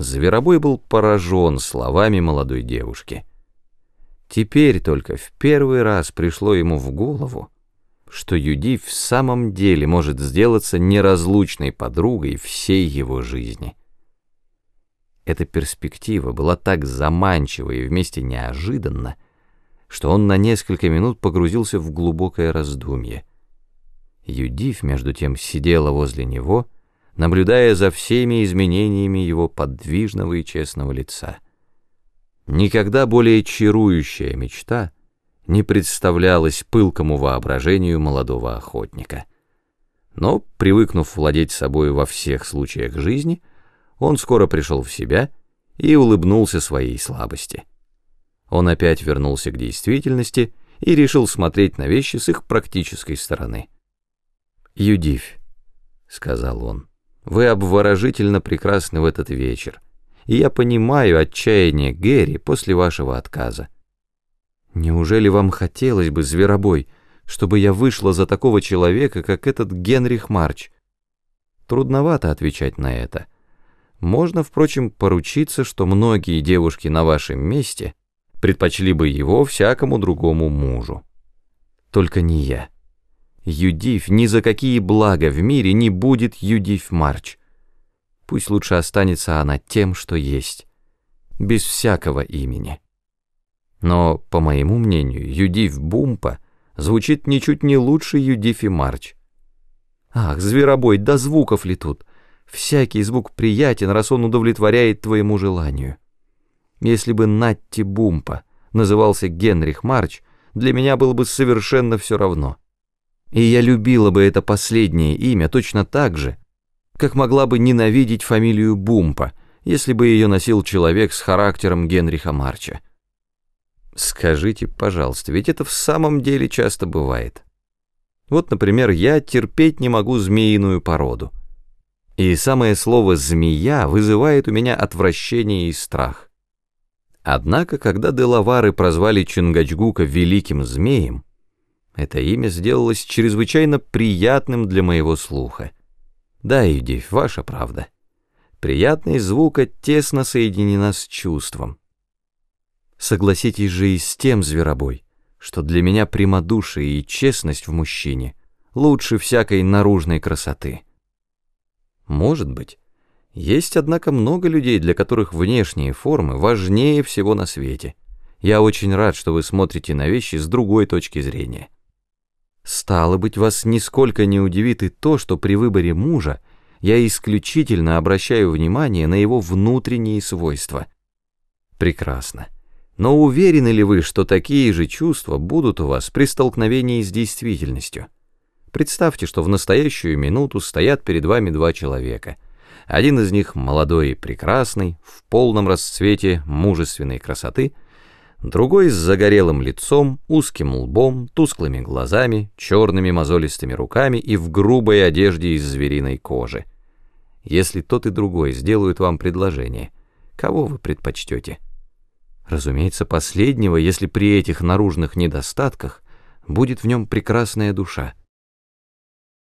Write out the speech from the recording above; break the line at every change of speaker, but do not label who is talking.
Зверобой был поражен словами молодой девушки. Теперь только в первый раз пришло ему в голову, что Юдив в самом деле может сделаться неразлучной подругой всей его жизни. Эта перспектива была так заманчива и вместе неожиданна, что он на несколько минут погрузился в глубокое раздумье. Юдив, между тем, сидела возле него, наблюдая за всеми изменениями его подвижного и честного лица. Никогда более чарующая мечта не представлялась пылкому воображению молодого охотника. Но, привыкнув владеть собой во всех случаях жизни, он скоро пришел в себя и улыбнулся своей слабости. Он опять вернулся к действительности и решил смотреть на вещи с их практической стороны. «Юдивь», — сказал он, — «вы обворожительно прекрасны в этот вечер, и я понимаю отчаяние Гэри после вашего отказа. Неужели вам хотелось бы, зверобой, чтобы я вышла за такого человека, как этот Генрих Марч? Трудновато отвечать на это». Можно, впрочем, поручиться, что многие девушки на вашем месте предпочли бы его всякому другому мужу. Только не я. Юдив ни за какие блага в мире не будет Юдив Марч. Пусть лучше останется она тем, что есть, без всякого имени. Но, по моему мнению, Юдив Бумпа звучит ничуть не лучше Юдифи Марч. Ах, зверобой, до звуков ли тут? Всякий звук приятен, раз он удовлетворяет твоему желанию. Если бы Натти Бумпа назывался Генрих Марч, для меня было бы совершенно все равно. И я любила бы это последнее имя точно так же, как могла бы ненавидеть фамилию Бумпа, если бы ее носил человек с характером Генриха Марча. Скажите, пожалуйста, ведь это в самом деле часто бывает. Вот, например, я терпеть не могу змеиную породу. И самое слово «змея» вызывает у меня отвращение и страх. Однако, когда делавары прозвали Чингачгука «великим змеем», это имя сделалось чрезвычайно приятным для моего слуха. Да, Юдив, ваша правда. Приятность звука тесно соединена с чувством. Согласитесь же и с тем, зверобой, что для меня прямодушие и честность в мужчине лучше всякой наружной красоты. Может быть. Есть, однако, много людей, для которых внешние формы важнее всего на свете. Я очень рад, что вы смотрите на вещи с другой точки зрения. Стало быть, вас нисколько не удивит и то, что при выборе мужа я исключительно обращаю внимание на его внутренние свойства. Прекрасно. Но уверены ли вы, что такие же чувства будут у вас при столкновении с действительностью? Представьте, что в настоящую минуту стоят перед вами два человека. Один из них молодой и прекрасный, в полном расцвете мужественной красоты, другой с загорелым лицом, узким лбом, тусклыми глазами, черными мозолистыми руками и в грубой одежде из звериной кожи. Если тот и другой сделают вам предложение, кого вы предпочтете? Разумеется, последнего, если при этих наружных недостатках будет в нем прекрасная душа —